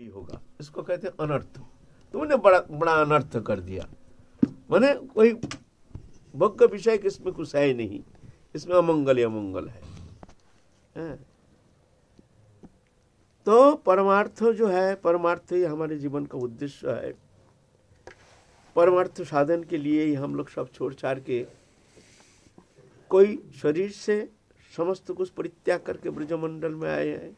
होगा। इसको कहते हैं अनर्थ। तुमने बड़ा बड़ा अनर्थ कर दिया। माने कोई भोग्य विषय इसमें कुछ है नहीं। इसमें अमंगल ही अमंगल है, है? तो परमार्थ जो है परमार्थ ही हमारे जीवन का उद्देश्य है। परमार्थ साधन के लिए ही हम लोग सब छोड़ छाड़ के कोई शरीर से समस्त कुछ परित्याग करके ब्रजमंडल में आए हैं।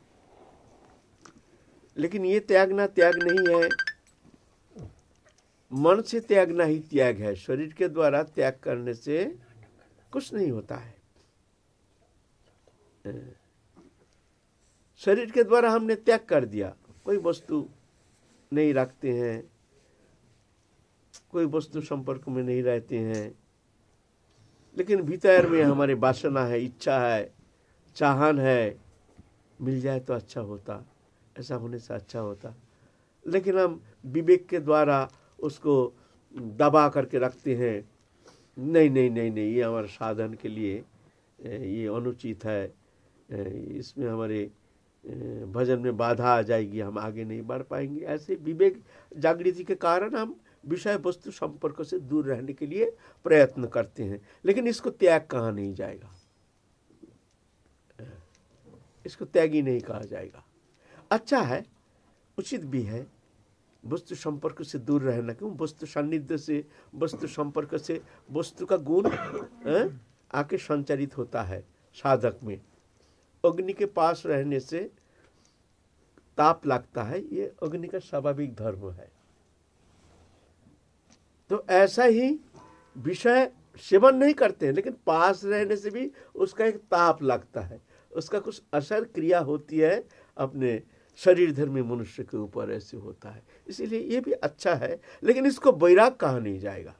लेकिन ये त्यागना त्याग नहीं है। मन से त्यागना ही त्याग है। शरीर के द्वारा त्याग करने से कुछ नहीं होता है। शरीर के द्वारा हमने त्याग कर दिया। कोई वस्तु नहीं रखते हैं। कोई वस्तु संपर्क में नहीं रहते हैं। लेकिन भीतर में हमारे वासना है, इच्छा है, चाहन है, मिल जाए तो अच्छा होता। ऐसा होने से अच्छा होता। लेकिन हम विवेक के द्वारा उसको दबा करके रखते हैं। नहीं नहीं नहीं नहीं, ये हमारे साधन के लिए ये अनुचित है। इसमें हमारे भजन में बाधा आ जाएगी, हम आगे नहीं बढ़ पाएँगे। ऐसे विवेक जागृति के कारण हम विषय वस्तु संपर्क से दूर रहने के लिए प्रयत्न करते हैं। लेकिन इसको त्याग कहा नहीं जाएगा? इसको त्याग नहीं कहा जाएगा। अच्छा है, उचित भी है। वस्तु संपर्क से दूर रहना क्यों? वस्तु सान्निध्य से, वस्तु संपर्क से वस्तु का गुण आके संचारित होता है साधक में। अग्नि के पास रहने से ताप लगता है, ये अग्नि का स्वाभाविक धर्म है। तो ऐसा ही विषय सेवन नहीं करते हैं, लेकिन पास रहने से भी उसका एक ताप लगता है। उसका कुछ असर क्रिया होती है अपने शरीर धर्मी मनुष्य के ऊपर ऐसे होता है। इसीलिए ये भी अच्छा है, लेकिन इसको बैराग कहा नहीं जाएगा।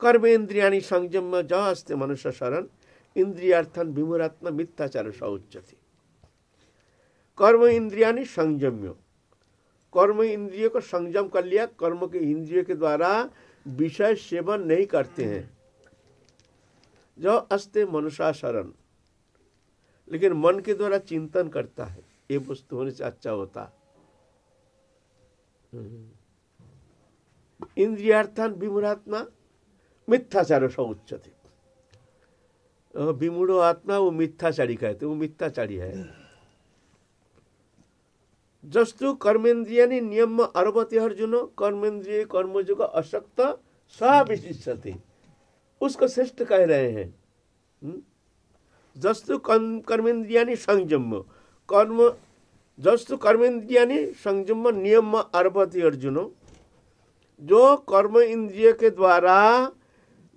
कर्म इंद्रिया संयम जस्ते मनुष्य शरण, इंद्रियार्थन विमुरात्म मिथ्याचार सौच्यति कर्म इंद्रिया संयम्य। कर्म इंद्रियों को संयम कर लिया, कर्म के इंद्रियों के द्वारा विषय सेवन नहीं करते हैं। जो अस्ते मनुष्य शरण लेकिन मन के द्वारा चिंतन करता है, ये वस्तु होने से अच्छा होता इंद्रियार्थान विमूढ़ात्मा, मिथ्याचार सौच्चते विमूढ़ आत्मा, वो मिथ्याचारी कहते वो मिथ्याचारी है। जस्तु कर्मेंद्रिया नियम अरबती अर्जुन, कर्मेंद्रिय, कर्मजोग अशक्त सविशिष्यते उसको श्रेष्ठ कह रहे हैं। जस्तु कर्मेंद्रिया संयम। कर्म, जस्तु कर्मेंद्रिया संयम नियम अर्पति अर्जुन। जो कर्म इंद्रिय के द्वारा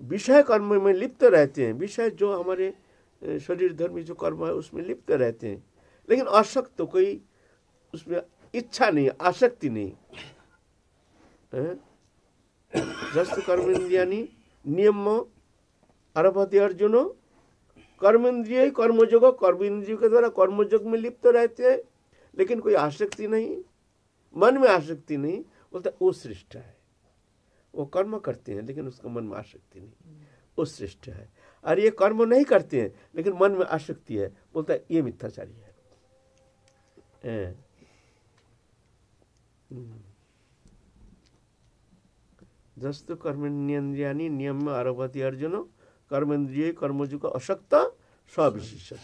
विषय कर्म में लिप्त रहते हैं, विषय जो हमारे शरीर धर्मी जो कर्म है, उसमें लिप्त रहते हैं। लेकिन अशक्त तो कोई उसमें इच्छा नहीं, आसक्ति नहीं। जस्तु कर्मेंद्रिया नियम अरबती अर्जुन। कर्मेंद्रिय कर्मयोग कर्म इंद्रियों के द्वारा कर्मयोग में लिप्त तो रहते हैं, लेकिन कोई आसक्ति नहीं, मन में आसक्ति नहीं, बोलते वो श्रेष्ठ है। वो कर्म करते हैं, लेकिन उसका मन में आसक्ति नहीं। वो श्रेष्ठ है। और ये कर्म नहीं करते हैं, लेकिन मन में आसक्ति है, बोलता है, ये मिथ्याचारी है। जस्तु कर्मेन्द्रिया नियम में आरोपति अर्जुन। कर्मेंद्रिय कर्मजु का अशक्त स्विशिष्य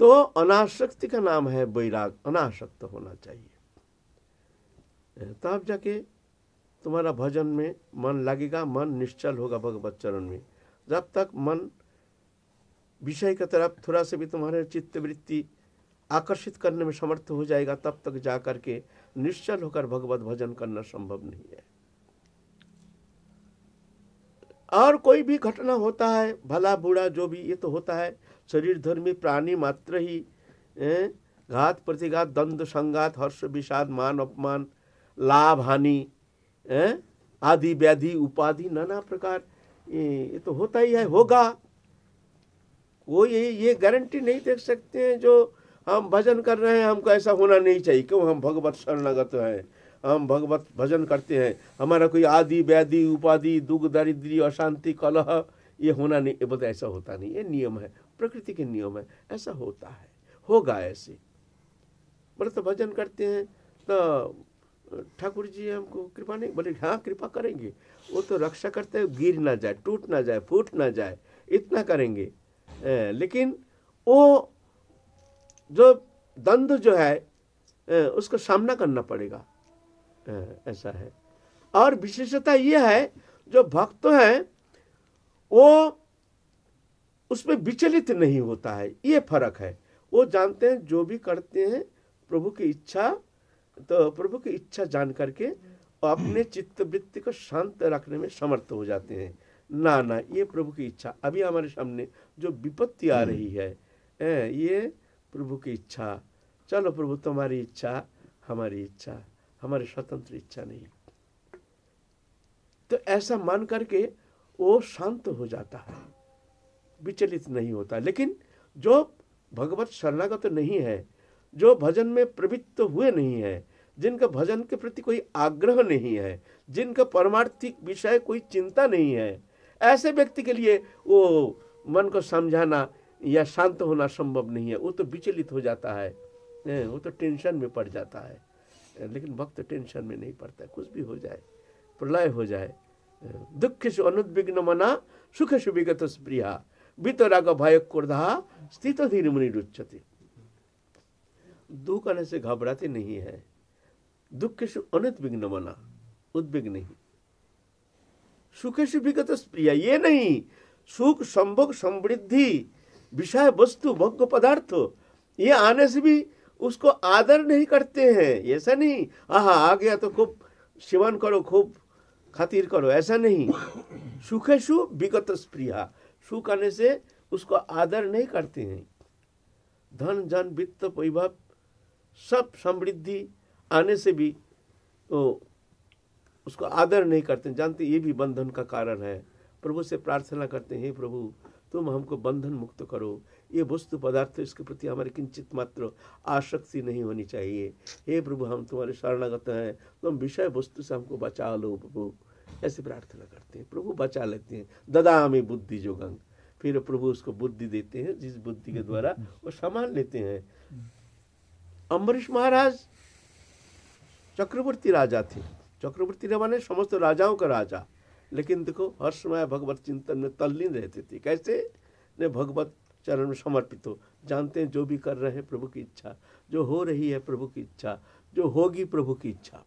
तो अनाशक्ति का नाम है वैराग, अनाशक्त होना चाहिए। तब जाके तुम्हारा भजन में मन लगेगा, मन निश्चल होगा भगवत चरण में। जब तक मन विषय की तरफ़ थोड़ा से भी तुम्हारे चित्त वृत्ति आकर्षित करने में समर्थ हो जाएगा, तब तक जा करके निश्चल होकर भगवत भजन करना संभव नहीं है। और कोई भी घटना होता है, भला बुरा जो भी, ये तो होता है। शरीर धर्मी प्राणी मात्र ही घात, प्रतिघात, द्वंद्व, संघात, हर्ष, विषाद, मान, अपमान, लाभ, हानि आदि, व्याधि, उपाधि, नाना प्रकार, ये तो होता ही है, होगा। कोई ये ये गारंटी नहीं देख सकते हैं जो हम भजन कर रहे हैं, हमको ऐसा होना नहीं चाहिए, क्यों? हम भगवत शरणागत हैं। हम भगवत भजन करते हैं। हमारा कोई आदि व्याधि उपाधि दुख दरिद्री अशांति कलह ये होना नहीं बोलते ऐसा होता नहीं। ये नियम है प्रकृति के नियम है ऐसा होता है। होगा ऐसे। बोले तो भजन करते हैं। तो ठाकुर जी हमको कृपा नहीं बोले हाँ कृपा करेंगे। वो तो रक्षा करते हैं गिर ना जाए टूट ना जाए फूट ना जाए इतना करेंगे। ए, लेकिन वो जो द्वंद्व जो है ए, उसका सामना करना पड़ेगा। ऐसा है। और विशेषता यह है जो भक्त है वो उसमें विचलित नहीं होता है। ये फ़र्क है। वो जानते हैं जो भी करते हैं प्रभु की इच्छा तो प्रभु की इच्छा जान करके अपने चित्त वृत्ति को शांत रखने में समर्थ हो जाते हैं। ना ना ये प्रभु की इच्छा। अभी हमारे सामने जो विपत्ति आ रही है ये प्रभु की इच्छा। चलो प्रभु तुम्हारी इच्छा हमारी इच्छा। हमारी स्वतंत्र इच्छा नहीं। तो ऐसा मान करके वो शांत हो जाता है, विचलित नहीं होता। लेकिन जो भगवत शरणागत तो नहीं है, जो भजन में प्रवृत्त हुए नहीं है, जिनका भजन के प्रति कोई आग्रह नहीं है, जिनका परमार्थिक विषय कोई चिंता नहीं है, ऐसे व्यक्ति के लिए वो मन को समझाना या शांत होना संभव नहीं है। वो तो विचलित हो जाता है, वो तो टेंशन में पड़ जाता है। लेकिन भक्त टेंशन में नहीं पड़ता कुछ भी हो जाए, प्रलय हो जाए। दुख से अनुद्विग्न मना, सुख सुविगत प्रिया वितराग भय क्रोधा, स्थित धीर मुनि रुचते दुख आने से घबराते नहीं है। दुख से अनुद्विग्न मना, उद्विग्न नहीं। सुख से विगत प्रिया ये नहीं। सुख, संभोग, समृद्धि, विषय वस्तु भोग पदार्थ, ये आने से भी उसको आदर नहीं करते हैं। ऐसा नहीं, आहा, आ गया तो खूब सेवन करो, खूब खातिर करो, ऐसा नहीं। सुखे सु विगत स्प्रिया। सुख आने से उसको आदर नहीं करते हैं। धन, जन, वित्त वैभव सब समृद्धि आने से भी तो उसको आदर नहीं करते जानते, ये भी बंधन का कारण है। प्रभु से प्रार्थना करते हैं प्रभु, तुम हमको बंधन मुक्त करो। ये वस्तु पदार्थ इसके प्रति हमारे किंचित मात्र आसक्ति नहीं होनी चाहिए। हे प्रभु, हम तुम्हारे शरणागत हैं। तुम विषय वस्तु से हमको बचा लो प्रभु। ऐसे प्रार्थना करते हैं। प्रभु, बचा लेते हैं। ददा हमें बुद्धि जो गंग फिर प्रभु उसको बुद्धि देते हैं, जिस बुद्धि के द्वारा वो संभाल लेते हैं। अम्बरीश महाराज, चक्रवर्ती राजा थे। चक्रवर्ती माने समस्त राजाओं का राजा। लेकिन देखो हर समय भगवत चिंतन में तल्लीन रहते थे। कैसे? ने भगवत चरण में समर्पित। हो जानते हैं जो भी कर रहे हैं प्रभु की इच्छा। जो हो रही है प्रभु की इच्छा। जो होगी प्रभु की इच्छा।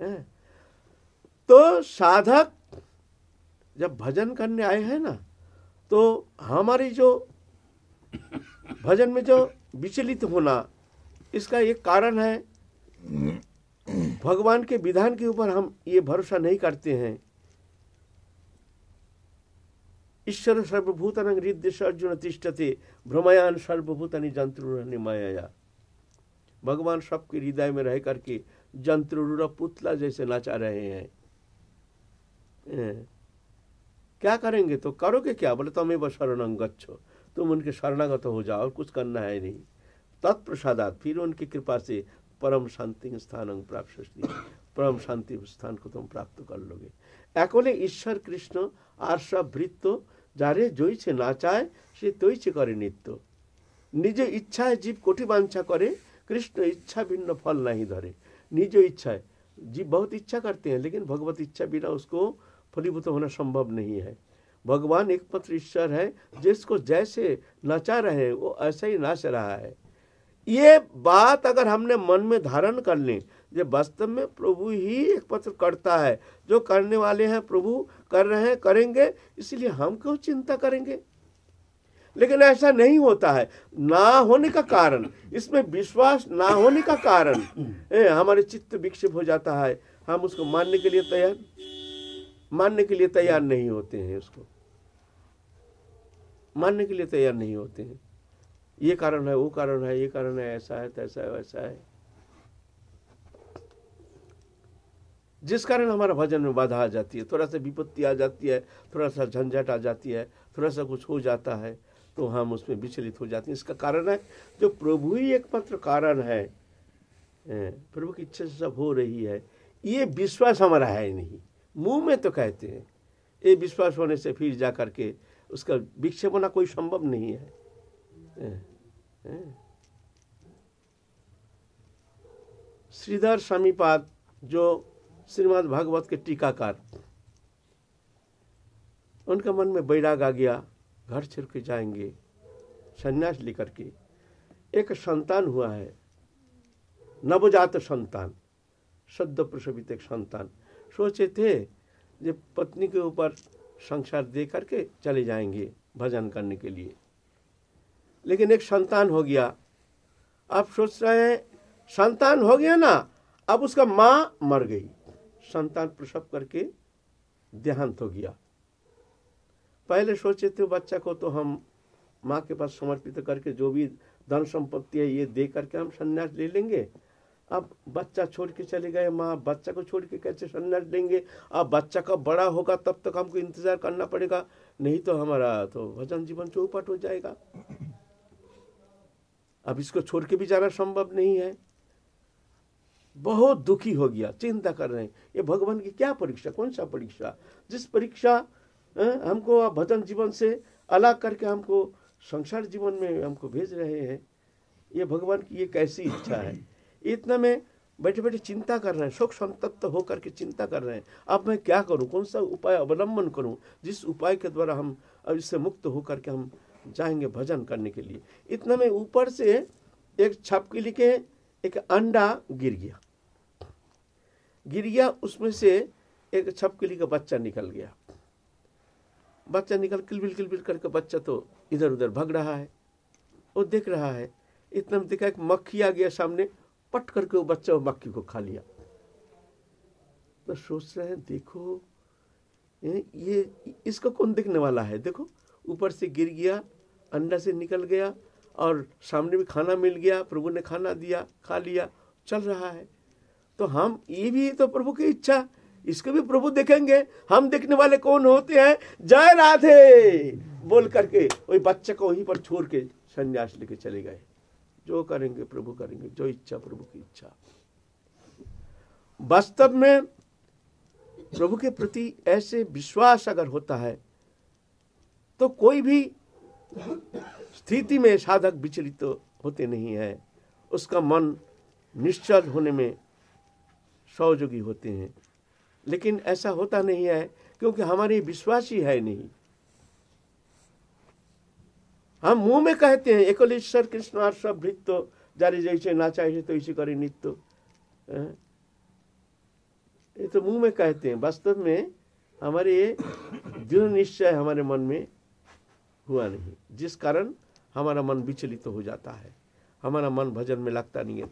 है? तो साधक जब भजन करने आए हैं ना तो हमारी जो भजन में जो विचलित होना, इसका एक कारण है। भगवान के विधान के ऊपर हम ये भरोसा नहीं करते हैं। ईश्वर सर्वभूतन हृदय अर्जुन तिष्ठते भ्रमयान सर्वभूतनि जंत्र माया भगवान सबके हृदय में रह करके जंत्र पुतला जैसे नाचा रहे हैं क्या करेंगे तो करोगे क्या बोले तुम्हें तो शरण गच्छो तुम उनके शरणागत हो जाओ और कुछ करना है नहीं तत्प्रसादात फिर उनकी कृपा से परम शांति स्थान प्राप्त परम शांति स्थान को तुम प्राप्त कर लोगे একলে ঈশ্বর কৃষ্ণ আর সব ভৃত্য যারে জইছে না চায় সে তৈছে করে নিত্য নিজ ইচ্ছায় জীব কোটি বাঞ্ছা করে कृष्ण इच्छा भिन्न फल नहीं धरे निज इच्छा जीव बहुत इच्छा करते हैं लेकिन भगवत इच्छा बिना उसको फलीभूत होना संभव नहीं है भगवान एकमात्र ईश्वर है जिसको जैसे नचा रहे वो ऐसा ही नाच रहा है ये बात अगर हमने मन में धारण कर लें जो वास्तव में प्रभु ही एक पत्र करता है। जो करने वाले हैं, प्रभु कर रहे हैं, करेंगे, इसलिए हम क्यों चिंता करेंगे? लेकिन ऐसा नहीं होता है। ना होने का कारण, इसमें विश्वास ना होने का कारण हमारे चित्त विक्षिप हो जाता है। हम उसको मानने के लिए तैयार, मानने के लिए तैयार नहीं होते हैं उसको। मानने के लिए तैयार नहीं होते हैं। ये कारण है, वो कारण है, ये कारण है, ऐसा है, तैसा है, वैसा है। जिस कारण हमारा भजन में बाधा आ जाती है, थोड़ा सा विपत्ति आ जाती है, थोड़ा सा झंझट आ जाती है, थोड़ा सा कुछ हो जाता है तो हम उसमें विचलित हो जाते हैं। इसका कारण है, जो प्रभु ही एकमात्र कारण है प्रभु की इच्छा से सब हो रही है, ये विश्वास हमारा है नहीं। मुँह में तो कहते हैं, ये विश्वास होने से फिर जा करके उसका विक्षेप होना कोई संभव नहीं है। श्रीधर स्वामीपाद जो श्रीमद् भागवत के टीकाकार। उनका मन में बैराग आ गया, घर छिड़ के जाएँगे, संन्यास लेकर के। एक संतान हुआ है, नवजात संतान सद्य प्रसवित एक संतान। सोचे थे जो पत्नी के ऊपर संसार दे करके चले जाएँगे भजन करने के लिए। लेकिन एक संतान हो गया। आप सोच रहे हैं, संतान हो गया ना, अब उसका माँ मर गई। संतान प्रसव करके देहांत हो गया। पहले सोचे थे बच्चा को तो हम माँ के पास समर्पित करके जो भी धन संपत्ति है ये दे करके हम संन्यास ले लेंगे। अब बच्चा छोड़ के चले गए माँ, बच्चा को छोड़ के कैसे संन्यास लेंगे? अब बच्चा कब बड़ा होगा तब तक हमको इंतज़ार करना पड़ेगा, नहीं तो हमारा तो भजन जीवन चौपट हो जाएगा। अब इसको छोड़ के भी जाना संभव नहीं है। बहुत दुखी हो गया, चिंता कर रहे हैं। ये भगवान की क्या परीक्षा, कौन सा परीक्षा? जिस परीक्षा हमको भजन जीवन से अलग करके हमको संसार जीवन में हमको भेज रहे हैं, ये भगवान की ये कैसी इच्छा है? इतना में बैठे बैठे चिंता कर रहे हैं, शोक संतप्त होकर के चिंता कर रहे हैं। अब मैं क्या करूँ? कौन सा उपाय अवलंबन करूँ? जिस उपाय के द्वारा हम अब इससे मुक्त होकर के हम जाएँगे भजन करने के लिए। इतना में ऊपर से एक छपकी के एक अंडा गिर गया। गिर गया उसमें से एक छपकली का बच्चा निकल गया। बच्चा निकल, किलबिल किलबिल करके बच्चा तो इधर उधर भग रहा है, वो देख रहा है। इतना में देखा एक मक्खी आ गया सामने, पट करके वो बच्चा, वो मक्खी को खा लिया। तो सोच रहे हैं, देखो, ये इसको कौन देखने वाला है? देखो, ऊपर से गिर गया अंडा से निकल गया और सामने भी खाना मिल गया, प्रभु ने खाना दिया, खा लिया, चल रहा है। तो हम ये भी तो प्रभु की इच्छा, इसको भी प्रभु देखेंगे। हम देखने वाले कौन होते हैं? जय राधे! बोल करके वही बच्चे को वहीं पर छोड़ के संन्यास लेके चले गए। जो करेंगे प्रभु करेंगे, जो इच्छा प्रभु की इच्छा। वास्तव में प्रभु के प्रति ऐसे विश्वास अगर होता है तो कोई भी स्थिति में साधक विचलित तो होते नहीं है। उसका मन निश्चल होने में सहयोगी होते हैं। लेकिन ऐसा होता नहीं है, क्योंकि हमारे विश्वास ही है नहीं। हम मुँह में कहते हैं एकलेश्वर कृष्ण और सब भृत्य, जारी जैसे ना चाहिए तो इसी करे नित्य। ये तो मुँह में कहते हैं। वास्तव में हमारे ये दृढ़ निश्चय हमारे मन में हुआ नहीं, जिस कारण हमारा मन विचलित तो हो जाता है। हमारा मन भजन में लगता नहीं है।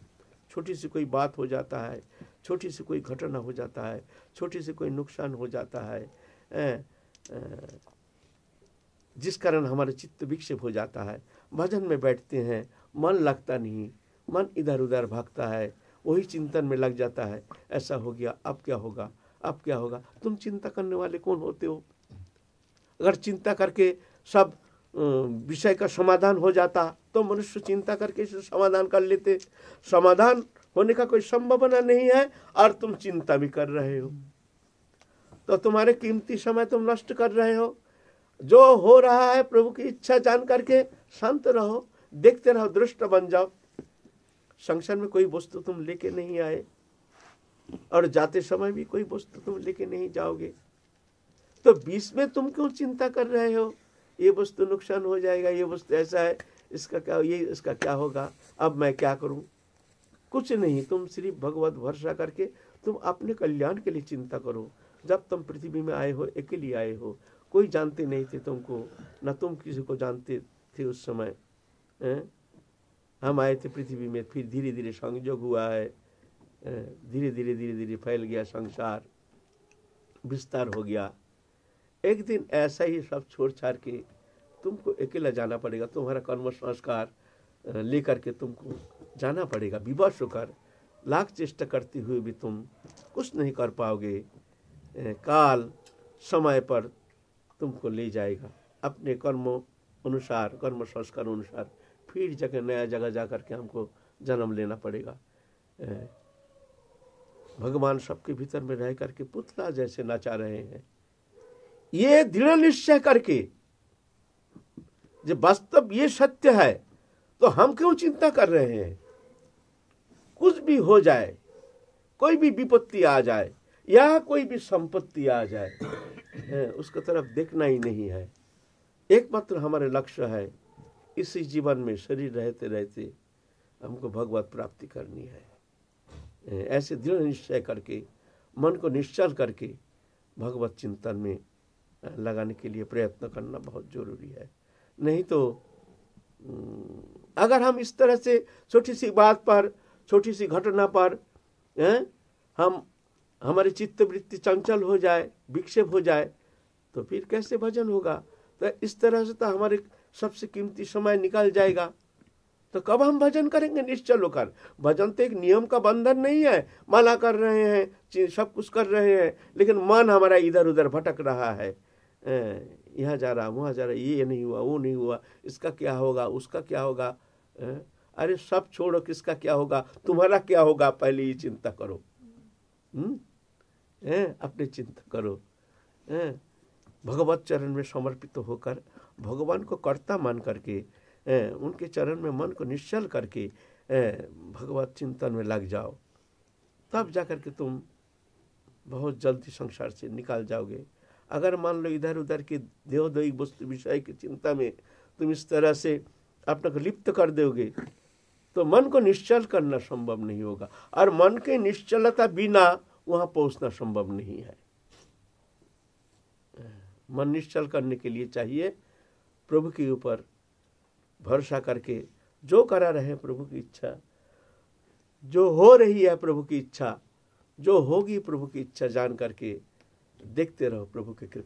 छोटी सी कोई बात हो जाता है छोटी सी कोई घटना हो जाता है छोटी सी कोई नुकसान हो जाता है ए, ए, जिस कारण हमारा चित्त विक्षेप हो जाता है भजन में बैठते हैं मन लगता नहीं मन इधर उधर भागता है वही चिंतन में लग जाता है ऐसा हो गया अब क्या होगा अब क्या होगा तुम चिंता करने वाले कौन होते हो? अगर चिंता करके सब विषय का समाधान हो जाता तो मनुष्य चिंता करके इसे समाधान कर लेते। समाधान होने का कोई संभावना नहीं है, और तुम चिंता भी कर रहे हो। तो तुम्हारे कीमती समय तुम नष्ट कर रहे हो। जो हो रहा है, प्रभु की इच्छा जान करके शांत रहो, देखते रहो, दृष्ट बन जाओ। संसार में कोई वस्तु तुम लेके नहीं आए, और जाते समय भी कोई वस्तु तुम लेके नहीं जाओगे। तो बीच में तुम क्यों चिंता कर रहे हो? ये वस्तु नुकसान हो जाएगा, ये वस्तु ऐसा है, इसका क्या, ये, इसका क्या होगा? अब मैं क्या करूँ? कुछ नहीं, तुम सिर्फ़ भगवत भरोसा करके तुम अपने कल्याण के लिए चिंता करो। जब तुम पृथ्वी में आए हो, अकेले आए हो, कोई जानते नहीं थे तुमको, न तुम किसी को जानते थे उस समय, है? हम आए थे पृथ्वी में, फिर धीरे धीरे संयोग हुआ है धीरे धीरे धीरे धीरे फैल गया संसार, विस्तार हो गया। एक दिन ऐसा ही सब छोड़ छाड़ के तुमको अकेला जाना पड़ेगा, तुम्हारा कर्म संस्कार लेकर के तुमको जाना पड़ेगा। विवश होकर, लाख चेष्टा करते हुए भी तुम कुछ नहीं कर पाओगे। काल समय पर तुमको ले जाएगा। अपने कर्म अनुसार, कर्म संस्कार अनुसार फिर जगह, नया जगह जा कर के हमको जन्म लेना पड़ेगा। भगवान सबके भीतर में रह करके पुतला जैसे नचा रहे हैं। ये दृढ़ निश्चय करके, जब वास्तव ये सत्य है तो हम क्यों चिंता कर रहे हैं? कुछ भी हो जाए, कोई भी विपत्ति आ जाए, या कोई भी संपत्ति आ जाए उसके तरफ़ देखना ही नहीं है। एकमात्र हमारे लक्ष्य है, इसी जीवन में शरीर रहते रहते हमको भगवत प्राप्ति करनी है, ऐसे दृढ़ निश्चय करके, मन को निश्चल करके, भगवत चिंतन में लगाने के लिए प्रयत्न करना बहुत ज़रूरी है। नहीं तो अगर हम इस तरह से छोटी सी बात पर, छोटी सी घटना पर हम, हमारी चित्त वृत्ति चंचल हो जाए, विक्षेप हो जाए तो फिर कैसे भजन होगा? तो इस तरह से तो हमारे सबसे कीमती समय निकल जाएगा। तो कब हम भजन करेंगे? निश्चल होकर। भजन तो एक नियम का बंधन नहीं है। माला कर रहे हैं सब कुछ कर रहे हैं, लेकिन मन हमारा इधर उधर भटक रहा है। यहाँ जा रहा, वहाँ जा रहा, ये नहीं हुआ, वो नहीं हुआ, इसका क्या होगा, उसका क्या होगा अरे सब छोड़ो, किसका क्या होगा, तुम्हारा क्या होगा, पहले ये चिंता करो। हम्म? अपने चिंता करो। भगवत चरण में समर्पित होकर, भगवान को कर्ता मान करके उनके चरण में मन को निश्चल करके भगवत चिंतन में लग जाओ। तब जाकर के तुम बहुत जल्दी संसार से निकाल जाओगे। अगर मान लो इधर उधर की देवदैविक वस्तु विषय की चिंता में तुम इस तरह से अपने को लिप्त कर दोगे तो मन को निश्चल करना संभव नहीं होगा। और मन के निश्चलता बिना वहाँ पहुँचना संभव नहीं है। मन निश्चल करने के लिए चाहिए प्रभु के ऊपर भरोसा करके जो करा रहे प्रभु की इच्छा, जो हो रही है प्रभु की इच्छा, जो होगी प्रभु की इच्छा जान करके देखते रहो प्रभु की कृपा